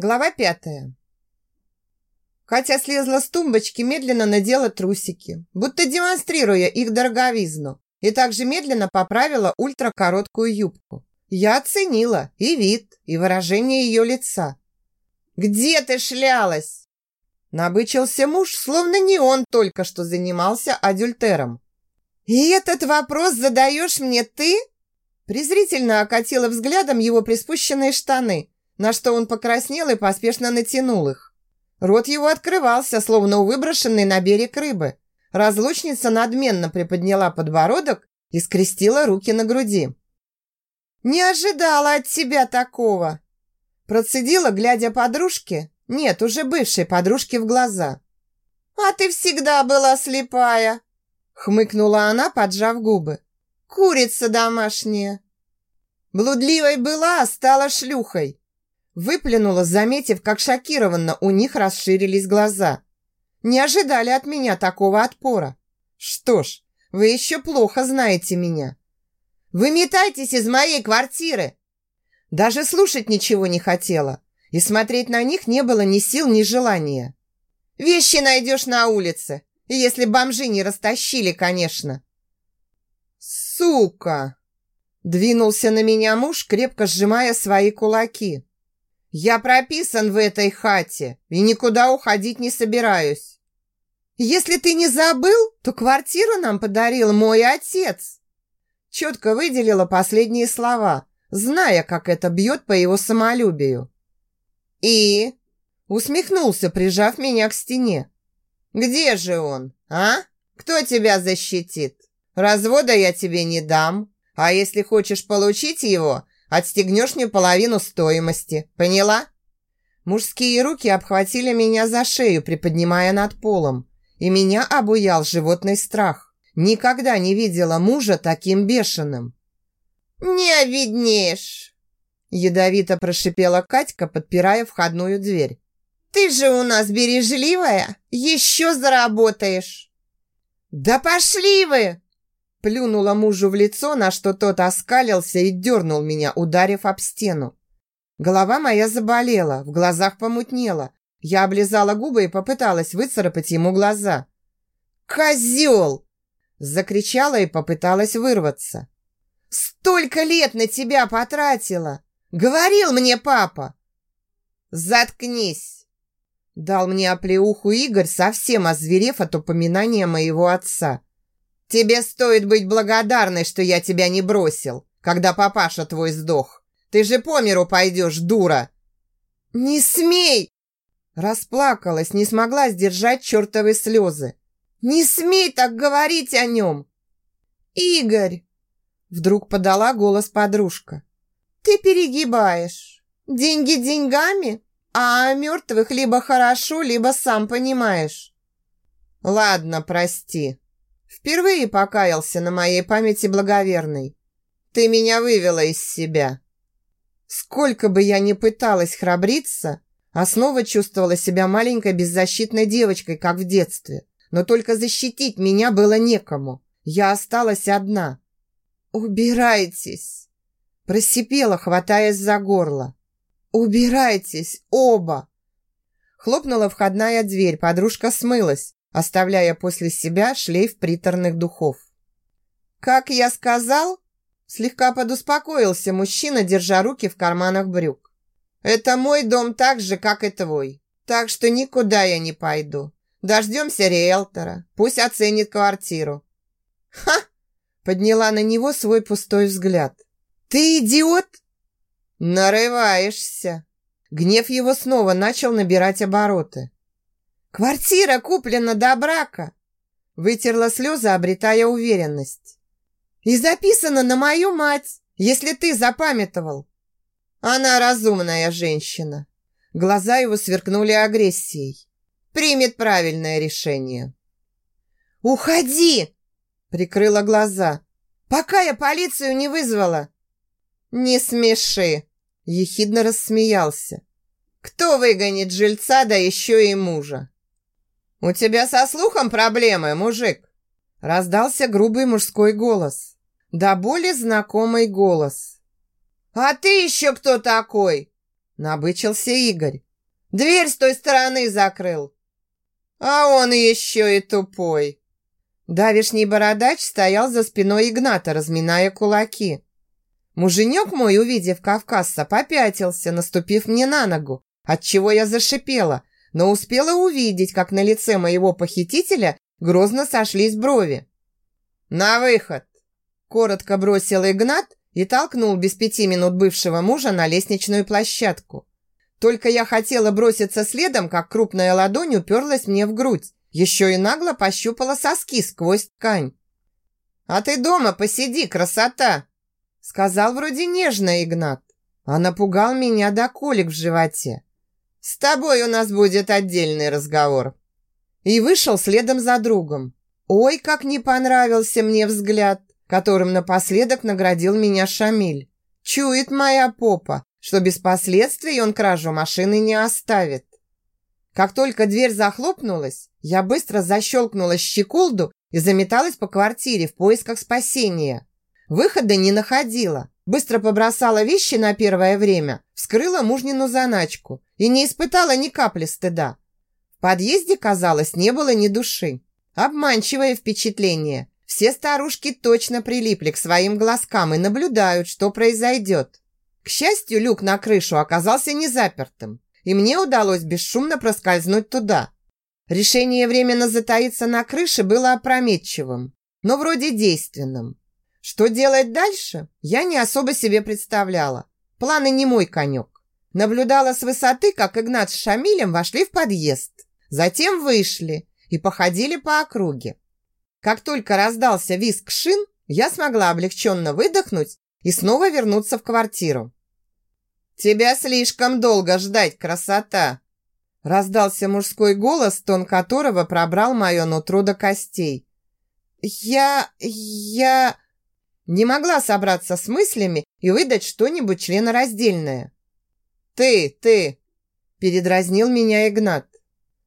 Глава пятая. Катя слезла с тумбочки, медленно надела трусики, будто демонстрируя их дороговизну, и также медленно поправила ультракороткую юбку. Я оценила и вид, и выражение ее лица. «Где ты шлялась?» Набычился муж, словно не он только что занимался адюльтером. «И этот вопрос задаешь мне ты?» Презрительно окатила взглядом его приспущенные штаны – на что он покраснел и поспешно натянул их. Рот его открывался, словно у выброшенной на берег рыбы. Разлучница надменно приподняла подбородок и скрестила руки на груди. «Не ожидала от тебя такого!» Процедила, глядя подружке, нет, уже бывшей подружке в глаза. «А ты всегда была слепая!» Хмыкнула она, поджав губы. «Курица домашняя!» Блудливой была, стала шлюхой. Выплюнула, заметив, как шокированно у них расширились глаза. Не ожидали от меня такого отпора. Что ж, вы еще плохо знаете меня. Выметайтесь из моей квартиры! Даже слушать ничего не хотела. И смотреть на них не было ни сил, ни желания. Вещи найдешь на улице. Если бомжи не растащили, конечно. Сука! Двинулся на меня муж, крепко сжимая свои кулаки. Я прописан в этой хате и никуда уходить не собираюсь. Если ты не забыл, то квартиру нам подарил мой отец. Четко выделила последние слова, зная, как это бьет по его самолюбию. И усмехнулся, прижав меня к стене. Где же он, а? Кто тебя защитит? Развода я тебе не дам. А если хочешь получить его, Отстегнешь мне половину стоимости. Поняла?» Мужские руки обхватили меня за шею, приподнимая над полом. И меня обуял животный страх. Никогда не видела мужа таким бешеным. «Не обиднешь!» Ядовито прошипела Катька, подпирая входную дверь. «Ты же у нас бережливая! Еще заработаешь!» «Да пошли вы!» Плюнула мужу в лицо, на что тот оскалился и дернул меня, ударив об стену. Голова моя заболела, в глазах помутнело. Я облизала губы и попыталась выцарапать ему глаза. «Козел!» Закричала и попыталась вырваться. «Столько лет на тебя потратила! Говорил мне папа!» «Заткнись!» Дал мне оплеуху Игорь, совсем озверев от упоминания моего отца. Тебе стоит быть благодарной, что я тебя не бросил, когда папаша твой сдох. Ты же по миру пойдешь, дура!» «Не смей!» Расплакалась, не смогла сдержать чертовы слезы. «Не смей так говорить о нем!» «Игорь!» Вдруг подала голос подружка. «Ты перегибаешь. Деньги деньгами, а о мертвых либо хорошо, либо сам понимаешь». «Ладно, прости», Впервые покаялся на моей памяти благоверный. Ты меня вывела из себя. Сколько бы я ни пыталась храбриться, а снова чувствовала себя маленькой беззащитной девочкой, как в детстве. Но только защитить меня было некому. Я осталась одна. «Убирайтесь!» Просипела, хватаясь за горло. «Убирайтесь, оба!» Хлопнула входная дверь, подружка смылась, оставляя после себя шлейф приторных духов. «Как я сказал?» Слегка подуспокоился мужчина, держа руки в карманах брюк. «Это мой дом так же, как и твой. Так что никуда я не пойду. Дождемся риэлтора. Пусть оценит квартиру». «Ха!» Подняла на него свой пустой взгляд. «Ты идиот?» «Нарываешься!» Гнев его снова начал набирать обороты. Квартира куплена до брака. Вытерла слезы, обретая уверенность. И записана на мою мать, если ты запамятовал. Она разумная женщина. Глаза его сверкнули агрессией. Примет правильное решение. «Уходи!» Прикрыла глаза. «Пока я полицию не вызвала!» «Не смеши!» Ехидно рассмеялся. «Кто выгонит жильца, да еще и мужа?» «У тебя со слухом проблемы, мужик?» Раздался грубый мужской голос. Да более знакомый голос. «А ты еще кто такой?» Набычился Игорь. Дверь с той стороны закрыл. А он еще и тупой. Давишний бородач стоял за спиной Игната, разминая кулаки. Муженек мой, увидев кавказца, попятился, наступив мне на ногу, отчего я зашипела, но успела увидеть, как на лице моего похитителя грозно сошлись брови. «На выход!» – коротко бросил Игнат и толкнул без пяти минут бывшего мужа на лестничную площадку. Только я хотела броситься следом, как крупная ладонь уперлась мне в грудь. Еще и нагло пощупала соски сквозь ткань. «А ты дома посиди, красота!» Сказал вроде нежно Игнат, а напугал меня до колик в животе. «С тобой у нас будет отдельный разговор». И вышел следом за другом. Ой, как не понравился мне взгляд, которым напоследок наградил меня Шамиль. Чует моя попа, что без последствий он кражу машины не оставит. Как только дверь захлопнулась, я быстро защелкнула щеколду и заметалась по квартире в поисках спасения. Выхода не находила. Быстро побросала вещи на первое время, вскрыла мужнину заначку и не испытала ни капли стыда. В подъезде, казалось, не было ни души. Обманчивое впечатление. Все старушки точно прилипли к своим глазкам и наблюдают, что произойдет. К счастью, люк на крышу оказался не запертым, и мне удалось бесшумно проскользнуть туда. Решение временно затаиться на крыше было опрометчивым, но вроде действенным. Что делать дальше, я не особо себе представляла. Планы не мой конек. Наблюдала с высоты, как Игнат с Шамилем вошли в подъезд. Затем вышли и походили по округе. Как только раздался визг шин, я смогла облегченно выдохнуть и снова вернуться в квартиру. «Тебя слишком долго ждать, красота!» Раздался мужской голос, тон которого пробрал мое нутро до костей. «Я... я...» Не могла собраться с мыслями и выдать что-нибудь членораздельное. «Ты, ты!» Передразнил меня Игнат.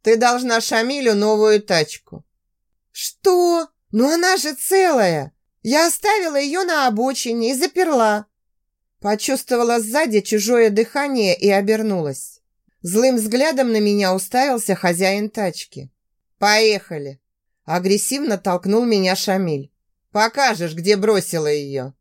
«Ты должна Шамилю новую тачку». «Что? Ну она же целая! Я оставила ее на обочине и заперла». Почувствовала сзади чужое дыхание и обернулась. Злым взглядом на меня уставился хозяин тачки. «Поехали!» Агрессивно толкнул меня Шамиль. «Покажешь, где бросила ее!»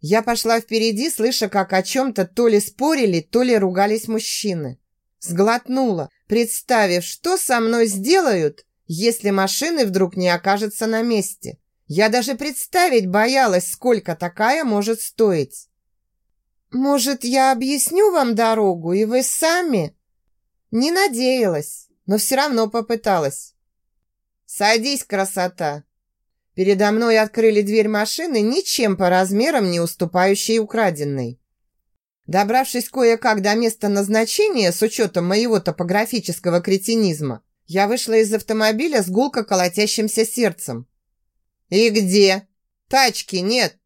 Я пошла впереди, слыша, как о чем-то то ли спорили, то ли ругались мужчины. Сглотнула, представив, что со мной сделают, если машины вдруг не окажется на месте. Я даже представить боялась, сколько такая может стоить. «Может, я объясню вам дорогу, и вы сами?» Не надеялась, но все равно попыталась. «Садись, красота!» Передо мной открыли дверь машины, ничем по размерам не уступающей украденной. Добравшись кое-как до места назначения с учетом моего топографического кретинизма, я вышла из автомобиля с гулко колотящимся сердцем. «И где? Тачки нет!»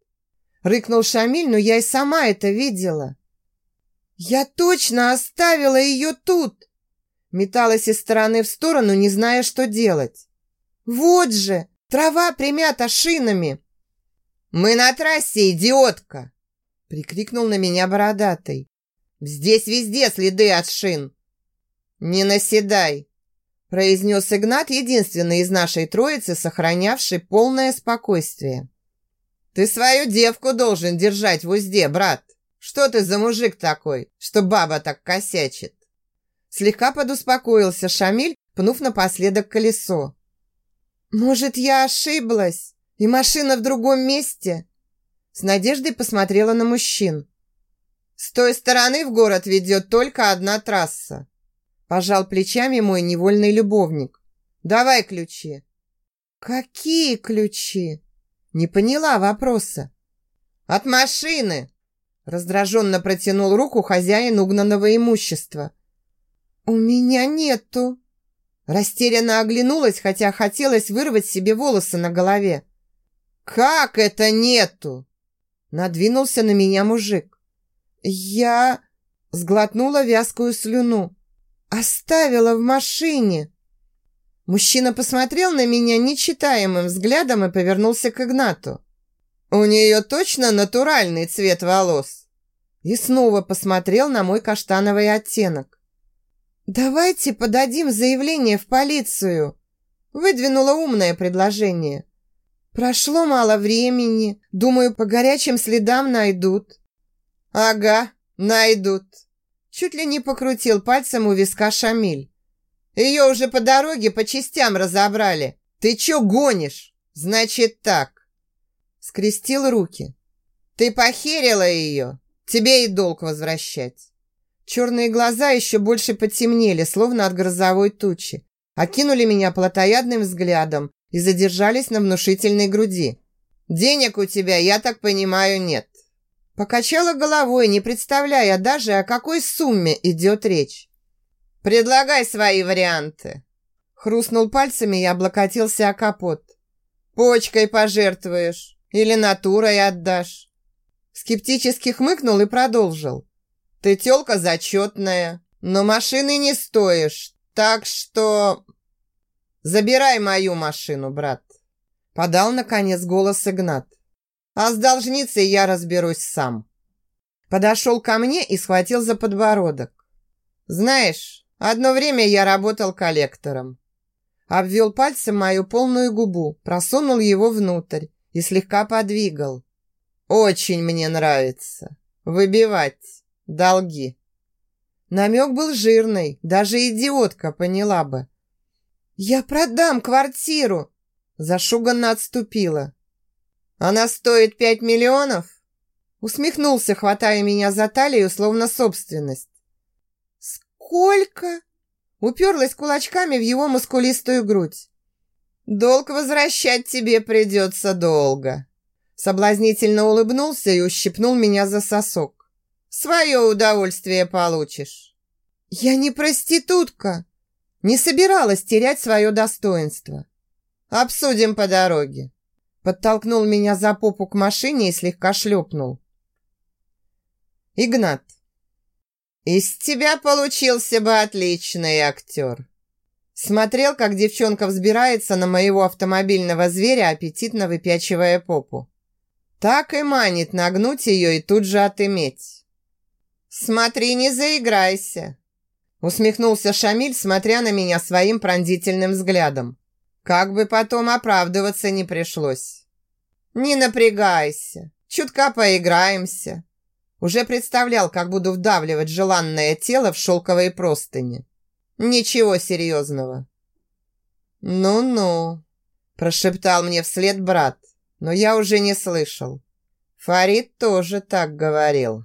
Рыкнул Шамиль, но я и сама это видела. «Я точно оставила ее тут!» Металась из стороны в сторону, не зная, что делать. «Вот же! Трава примята шинами!» «Мы на трассе, идиотка!» Прикрикнул на меня бородатый. «Здесь везде следы от шин!» «Не наседай!» произнес Игнат, единственный из нашей троицы, сохранявший полное спокойствие. Ты свою девку должен держать в узде, брат. Что ты за мужик такой, что баба так косячит?» Слегка подуспокоился Шамиль, пнув напоследок колесо. «Может, я ошиблась, и машина в другом месте?» С надеждой посмотрела на мужчин. «С той стороны в город ведет только одна трасса», пожал плечами мой невольный любовник. «Давай ключи». «Какие ключи?» Не поняла вопроса. «От машины!» Раздраженно протянул руку хозяин угнанного имущества. «У меня нету!» Растерянно оглянулась, хотя хотелось вырвать себе волосы на голове. «Как это нету?» Надвинулся на меня мужик. «Я...» Сглотнула вязкую слюну. «Оставила в машине!» Мужчина посмотрел на меня нечитаемым взглядом и повернулся к Игнату. «У нее точно натуральный цвет волос?» И снова посмотрел на мой каштановый оттенок. «Давайте подадим заявление в полицию», выдвинула умное предложение. «Прошло мало времени. Думаю, по горячим следам найдут». «Ага, найдут», чуть ли не покрутил пальцем у виска Шамиль. Ее уже по дороге по частям разобрали. Ты чё гонишь? Значит так. Скрестил руки. Ты похерила ее. Тебе и долг возвращать. Черные глаза еще больше потемнели, словно от грозовой тучи. Окинули меня плотоядным взглядом и задержались на внушительной груди. «Денег у тебя, я так понимаю, нет». Покачала головой, не представляя даже, о какой сумме идет речь. «Предлагай свои варианты!» Хрустнул пальцами и облокотился о капот. «Почкой пожертвуешь или натурой отдашь?» Скептически хмыкнул и продолжил. «Ты тёлка зачетная, но машины не стоишь, так что...» «Забирай мою машину, брат!» Подал, наконец, голос Игнат. «А с должницей я разберусь сам». Подошел ко мне и схватил за подбородок. «Знаешь, Одно время я работал коллектором. Обвел пальцем мою полную губу, просунул его внутрь и слегка подвигал. Очень мне нравится. Выбивать долги. Намек был жирный, даже идиотка поняла бы. «Я продам квартиру!» Зашуганно отступила. «Она стоит пять миллионов?» Усмехнулся, хватая меня за талию, словно собственность. «Сколько?» Уперлась кулачками в его мускулистую грудь. «Долг возвращать тебе придется долго». Соблазнительно улыбнулся и ущипнул меня за сосок. «Свое удовольствие получишь». «Я не проститутка!» Не собиралась терять свое достоинство. «Обсудим по дороге». Подтолкнул меня за попу к машине и слегка шлепнул. «Игнат, «Из тебя получился бы отличный актер!» Смотрел, как девчонка взбирается на моего автомобильного зверя, аппетитно выпячивая попу. Так и манит нагнуть ее и тут же отыметь. «Смотри, не заиграйся!» Усмехнулся Шамиль, смотря на меня своим пронзительным взглядом. Как бы потом оправдываться не пришлось. «Не напрягайся, чутка поиграемся. Уже представлял, как буду вдавливать желанное тело в шелковые простыни. Ничего серьезного. «Ну-ну», – прошептал мне вслед брат, но я уже не слышал. Фарид тоже так говорил.